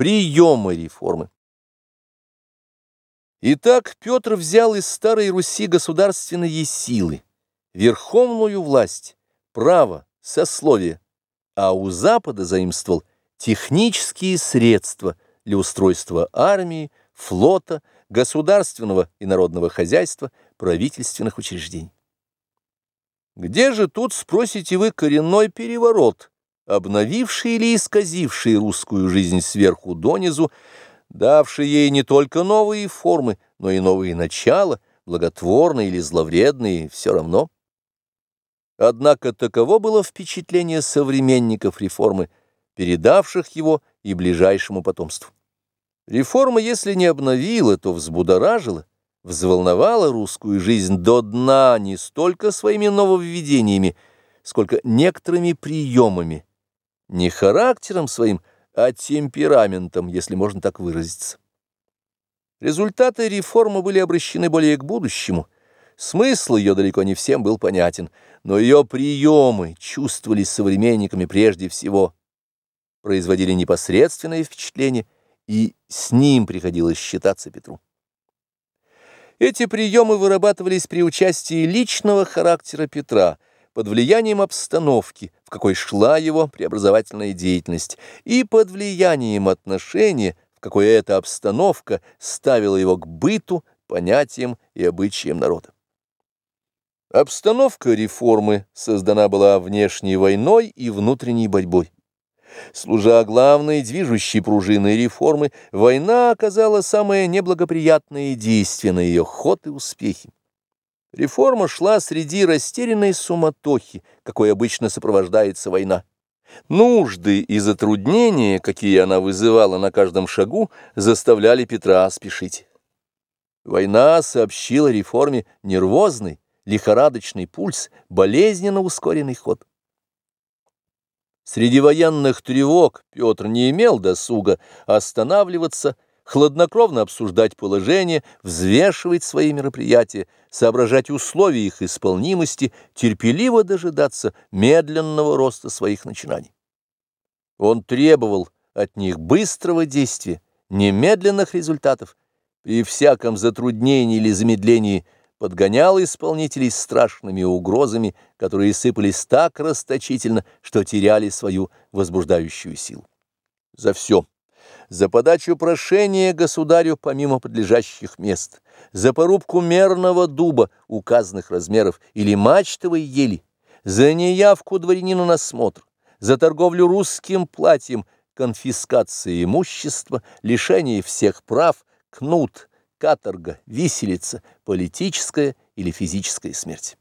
Приемы реформы. Итак, Петр взял из Старой Руси государственные силы, верховную власть, право, сословие, а у Запада заимствовал технические средства для устройства армии, флота, государственного и народного хозяйства, правительственных учреждений. Где же тут, спросите вы, коренной переворот, обновивший или исказивший русскую жизнь сверху донизу, давший ей не только новые формы, но и новые начала, благотворные или зловредные, все равно. Однако таково было впечатление современников реформы, передавших его и ближайшему потомству. Реформа, если не обновила, то взбудоражила, взволновала русскую жизнь до дна не столько своими нововведениями, сколько некоторыми приемами, не характером своим, а темпераментом, если можно так выразиться. Результаты реформы были обращены более к будущему. Смысл ее далеко не всем был понятен, но ее приемы чувствовались современниками прежде всего, производили непосредственное впечатление, и с ним приходилось считаться Петру. Эти приемы вырабатывались при участии личного характера Петра – под влиянием обстановки, в какой шла его преобразовательная деятельность, и под влиянием отношения, в какой эта обстановка ставила его к быту, понятиям и обычаям народа. Обстановка реформы создана была внешней войной и внутренней борьбой. Служа главной движущей пружиной реформы, война оказала самое неблагоприятное действие на ее ход и успехи. Реформа шла среди растерянной суматохи, какой обычно сопровождается война. Нужды и затруднения, какие она вызывала на каждом шагу, заставляли Петра спешить. Война сообщила реформе нервозный, лихорадочный пульс, болезненно ускоренный ход. Среди военных тревог Петр не имел досуга останавливаться, хладнокровно обсуждать положение, взвешивать свои мероприятия, соображать условия их исполнимости, терпеливо дожидаться медленного роста своих начинаний. Он требовал от них быстрого действия, немедленных результатов, при всяком затруднении или замедлении подгонял исполнителей страшными угрозами, которые сыпались так расточительно, что теряли свою возбуждающую силу. За все за подачу прошения государю помимо подлежащих мест, за порубку мерного дуба указанных размеров или мачтовой ели, за неявку дворянина на смотр, за торговлю русским платьем, конфискация имущества, лишение всех прав, кнут, каторга, виселица, политическая или физическая смерть.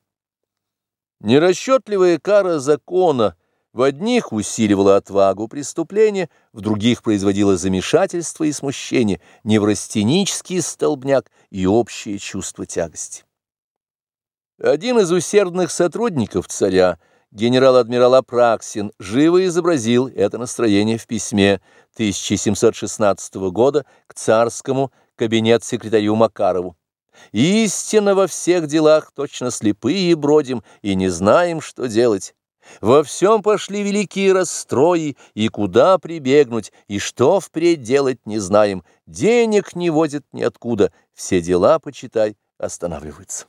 Нерасчетливая кара закона – в одних усиливала отвагу преступления, в других производила замешательство и смущение, неврастенический столбняк и общее чувство тягости. Один из усердных сотрудников царя, генерал-адмирал Апраксин, живо изобразил это настроение в письме 1716 года к царскому кабинет-секретарю Макарову. «Истинно во всех делах точно слепые бродим и не знаем, что делать». Во всем пошли великие расстрои, и куда прибегнуть, и что впредь делать не знаем. Денег не возят ниоткуда, все дела, почитай, останавливаются.